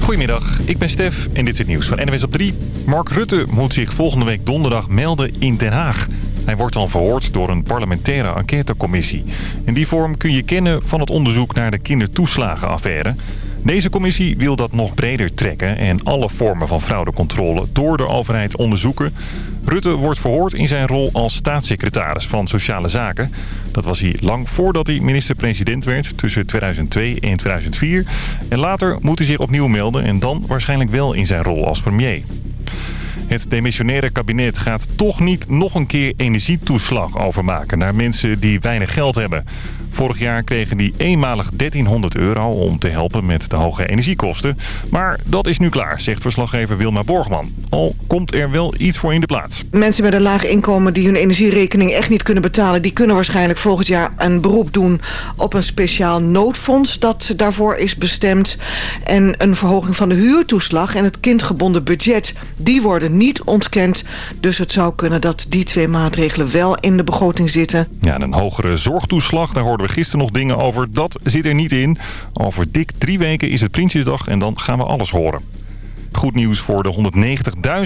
Goedemiddag, ik ben Stef en dit is het nieuws van NWS op 3. Mark Rutte moet zich volgende week donderdag melden in Den Haag. Hij wordt dan verhoord door een parlementaire enquêtecommissie. In die vorm kun je kennen van het onderzoek naar de kindertoeslagenaffaire. Deze commissie wil dat nog breder trekken en alle vormen van fraudecontrole door de overheid onderzoeken. Rutte wordt verhoord in zijn rol als staatssecretaris van Sociale Zaken. Dat was hij lang voordat hij minister-president werd, tussen 2002 en 2004. En later moet hij zich opnieuw melden en dan waarschijnlijk wel in zijn rol als premier. Het demissionaire kabinet gaat toch niet nog een keer energietoeslag overmaken naar mensen die weinig geld hebben. Vorig jaar kregen die eenmalig 1300 euro om te helpen met de hoge energiekosten. Maar dat is nu klaar, zegt verslaggever Wilma Borgman. Al komt er wel iets voor in de plaats. Mensen met een laag inkomen die hun energierekening echt niet kunnen betalen... die kunnen waarschijnlijk volgend jaar een beroep doen op een speciaal noodfonds... dat daarvoor is bestemd. En een verhoging van de huurtoeslag en het kindgebonden budget... die worden niet ontkend. Dus het zou kunnen dat die twee maatregelen wel in de begroting zitten. Ja, en een hogere zorgtoeslag, daar hoorden we gisteren nog dingen over. Dat zit er niet in. Over dik drie weken is het Prinsjesdag en dan gaan we alles horen. Goed nieuws voor de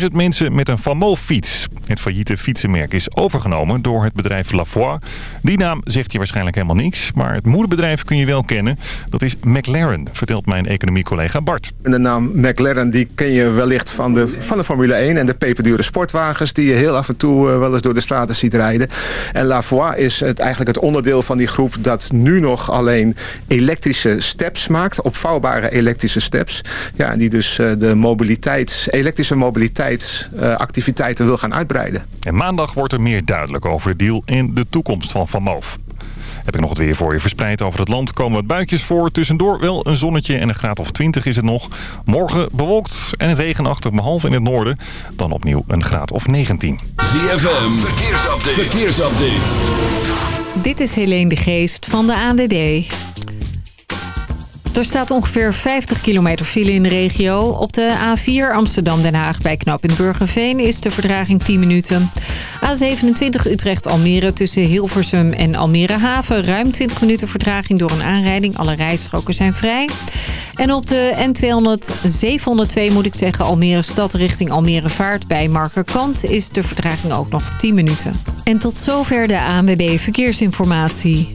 190.000 mensen met een Famo-fiets. Het failliete fietsenmerk is overgenomen door het bedrijf Lavoie. Die naam zegt je waarschijnlijk helemaal niks, maar het moederbedrijf kun je wel kennen. Dat is McLaren, vertelt mijn economiecollega Bart. De naam McLaren die ken je wellicht van de, van de Formule 1 en de peperdure sportwagens... die je heel af en toe eh, wel eens door de straten ziet rijden. En Lavoie is het, eigenlijk het onderdeel van die groep... dat nu nog alleen elektrische steps maakt, opvouwbare elektrische steps. Ja, die dus uh, de mobiliteits, elektrische mobiliteitsactiviteiten wil gaan uitbreiden. En maandag wordt er meer duidelijk over de deal en de toekomst van Van Moof. Heb ik nog het weer voor je verspreid over het land. Komen wat buitjes voor. Tussendoor wel een zonnetje en een graad of 20 is het nog. Morgen bewolkt en regenachtig, behalve in het noorden. Dan opnieuw een graad of 19. ZFM, verkeersupdate. verkeersupdate. Dit is Helene de Geest van de ANWB. Er staat ongeveer 50 kilometer file in de regio. Op de A4 Amsterdam-Den Haag bij knooppunt Burgerveen is de verdraging 10 minuten. A27 Utrecht-Almere tussen Hilversum en Almere Haven. Ruim 20 minuten verdraging door een aanrijding. Alle rijstroken zijn vrij. En op de N200, 702 moet ik zeggen, Almere Stad richting Almere Vaart bij Markerkant is de verdraging ook nog 10 minuten. En tot zover de ANWB Verkeersinformatie.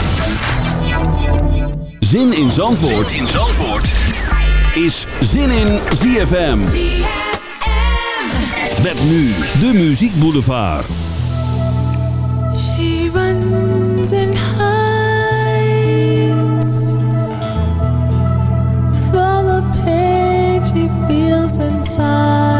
Zin in Zandvoort, zin in Zandvoort. is Zin in ZFM. Met nu de Muziek Boulevard. She runs and hides from the pain she feels inside.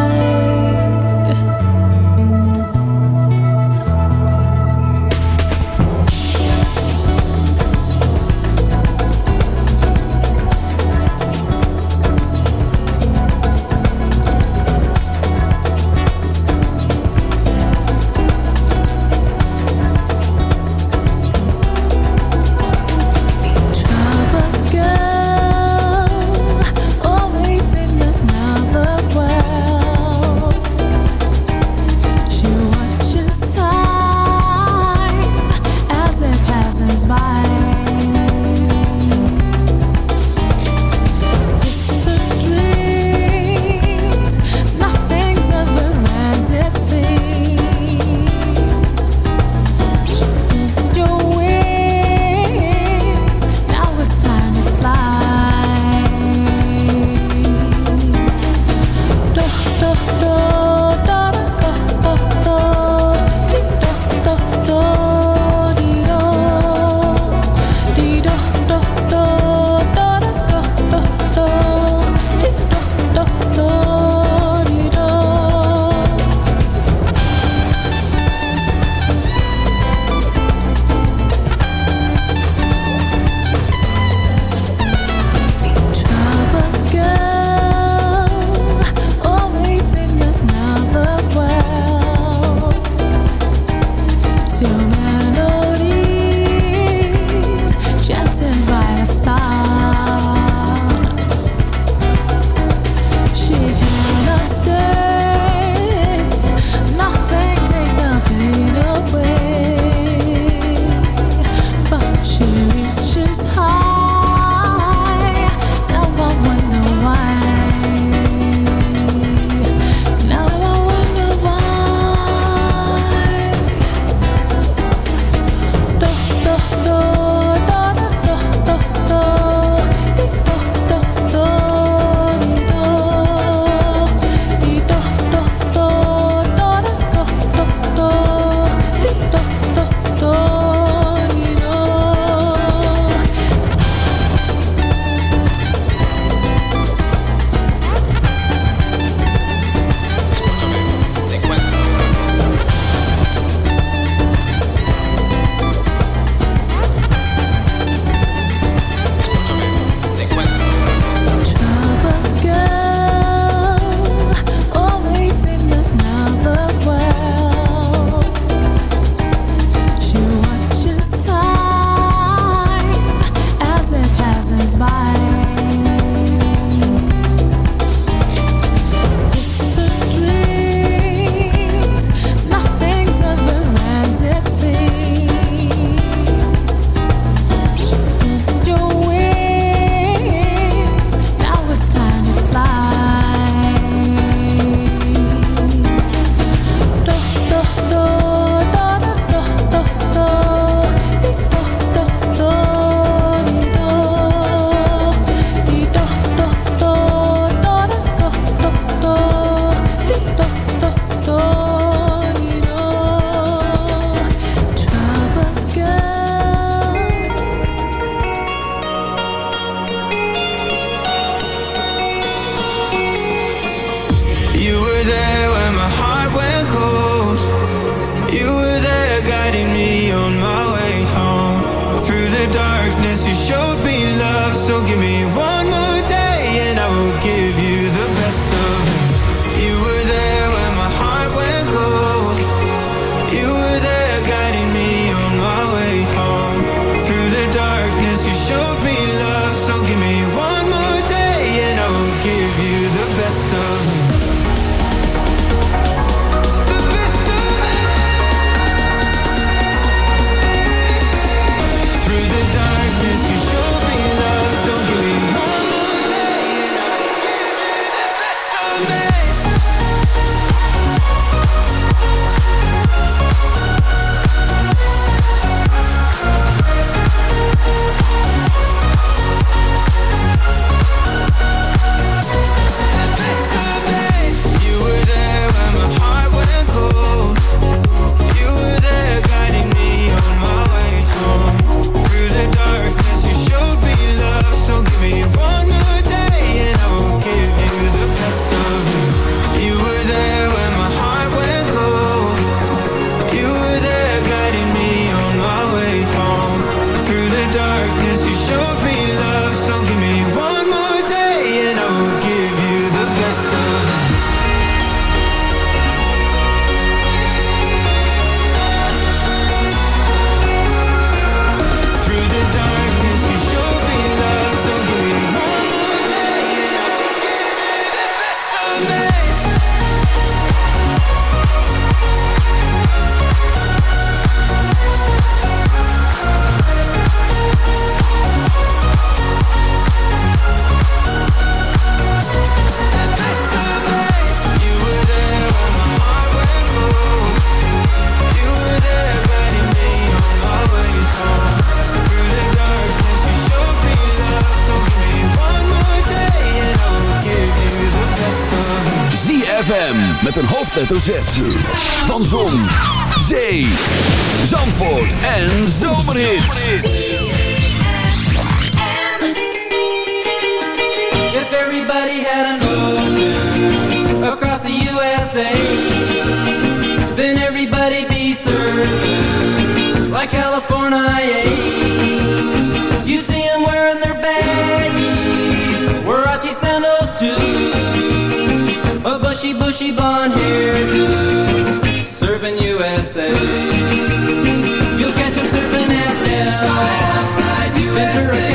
met een hoofdletter Z. Van Zon, Zee, Zandvoort en Zomerhits. If everybody had a ocean across the USA, then everybody'd be served like California. bushy, bushy blonde hair. serving USA. You'll catch him serving at L. Inside, outside, USA.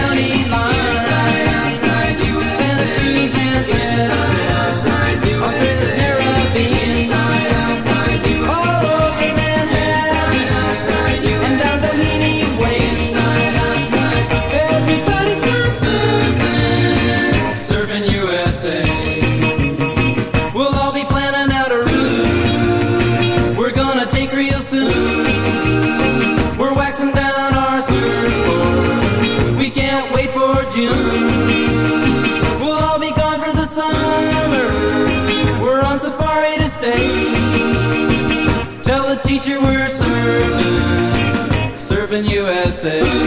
say.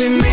every minute,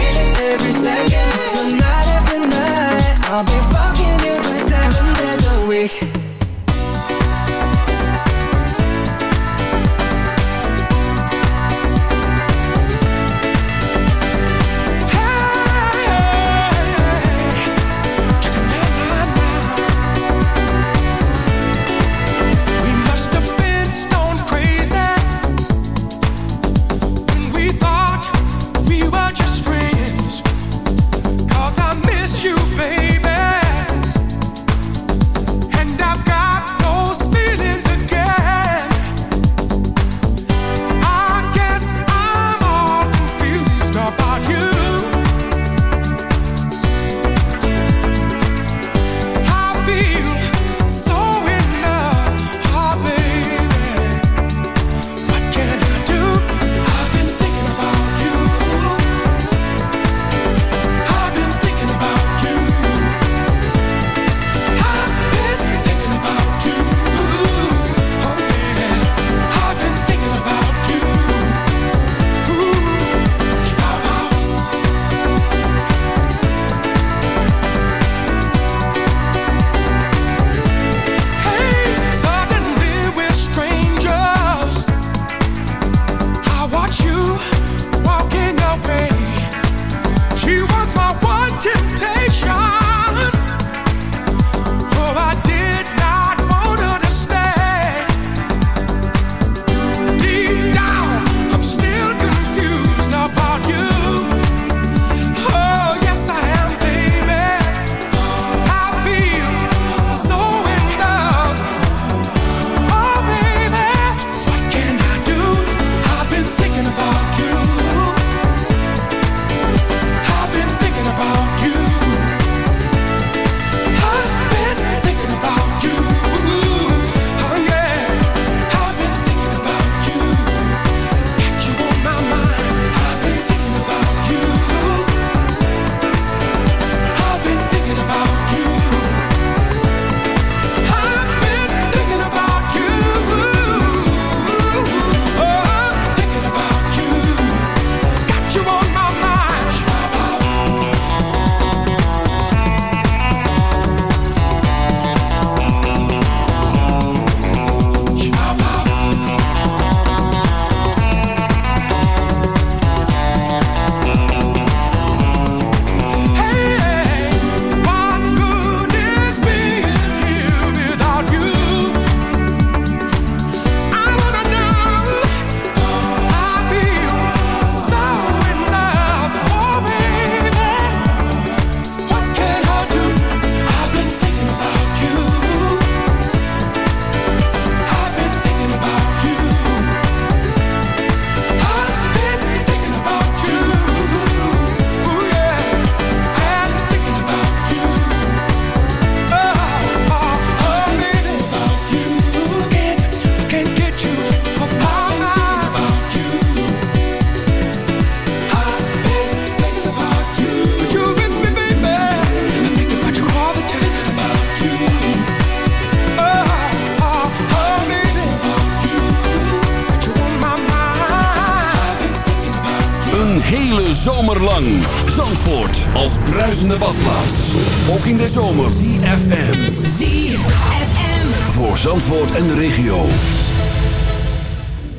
zomer lang. Zandvoort als bruisende badplaats. Ook in de zomer. CFM. ZFM. Voor Zandvoort en de regio.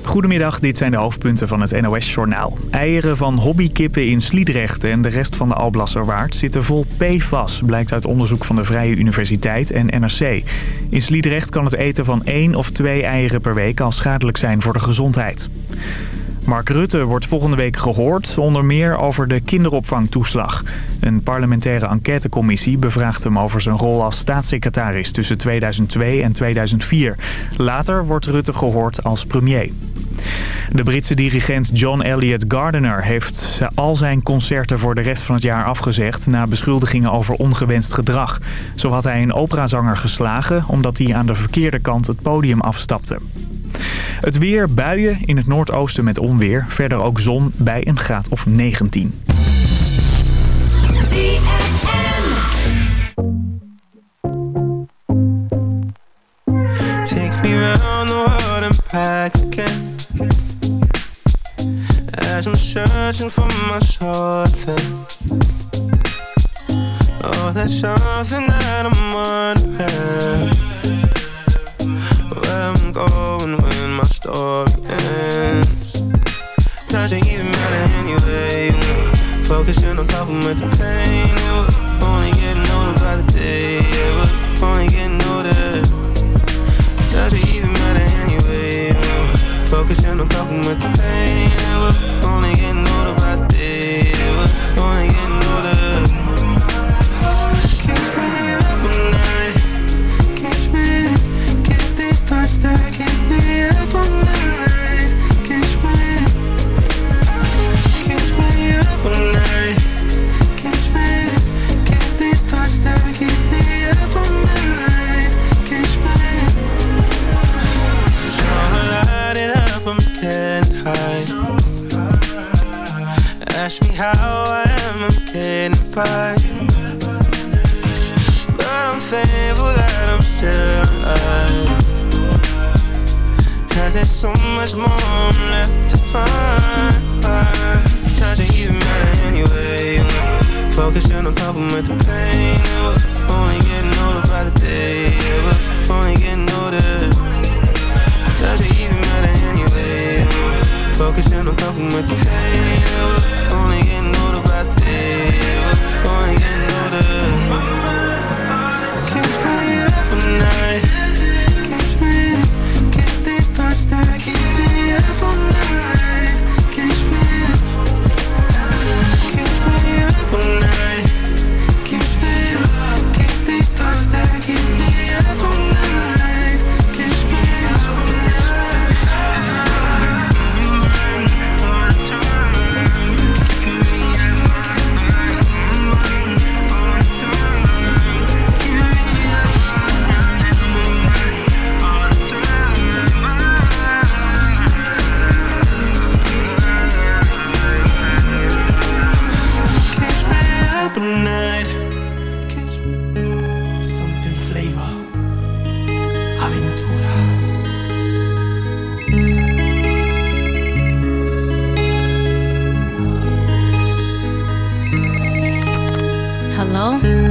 Goedemiddag, dit zijn de hoofdpunten van het NOS-journaal. Eieren van hobbykippen in Sliedrecht en de rest van de Alblasserwaard zitten vol PFAS, blijkt uit onderzoek van de Vrije Universiteit en NRC. In Sliedrecht kan het eten van één of twee eieren per week al schadelijk zijn voor de gezondheid. Mark Rutte wordt volgende week gehoord, onder meer over de kinderopvangtoeslag. Een parlementaire enquêtecommissie bevraagt hem over zijn rol als staatssecretaris tussen 2002 en 2004. Later wordt Rutte gehoord als premier. De Britse dirigent John Elliott Gardiner heeft al zijn concerten voor de rest van het jaar afgezegd... na beschuldigingen over ongewenst gedrag. Zo had hij een operazanger geslagen omdat hij aan de verkeerde kant het podium afstapte. Het weer, buien in het noordoosten met onweer. Verder ook zon bij een graad of 19. Take me round the world and back again. As I'm searching for my something. Oh. Where I'm going when my story ends. Doesn't even matter anyway. Focusing on coping with the pain. And we're only getting older by the day. Yeah, we're only getting older. Doesn't even matter anyway. Focusing on coping with the pain. And we're only getting older by the day. We're only getting older. know?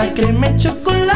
Toda crema y chocolate.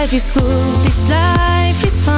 life is good, this life is fun.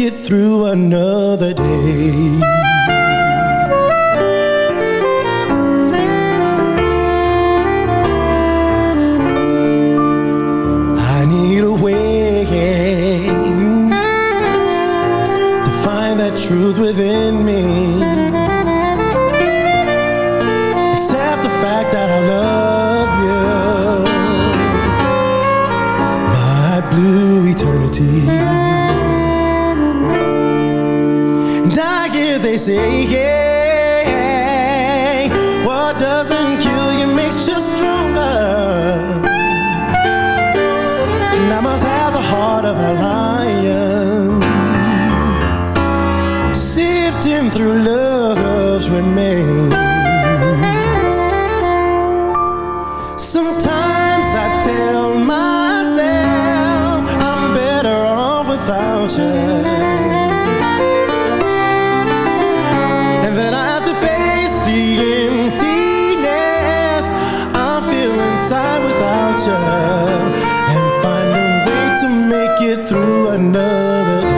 it through another day. through another day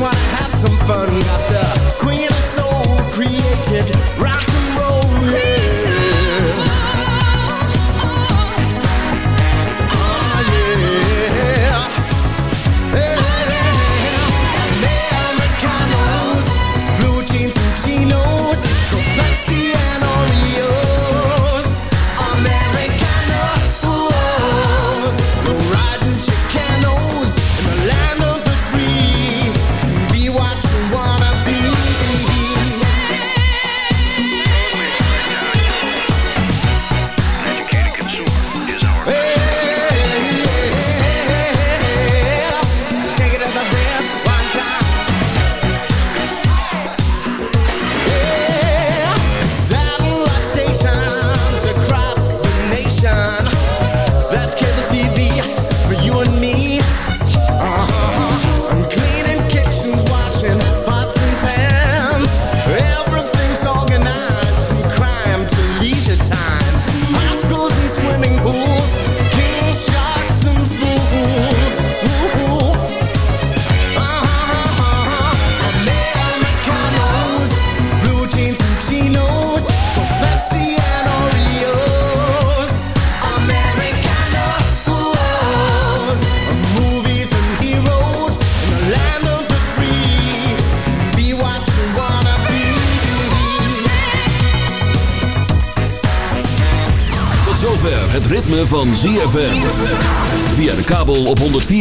wanna have some fun. We Got the queen.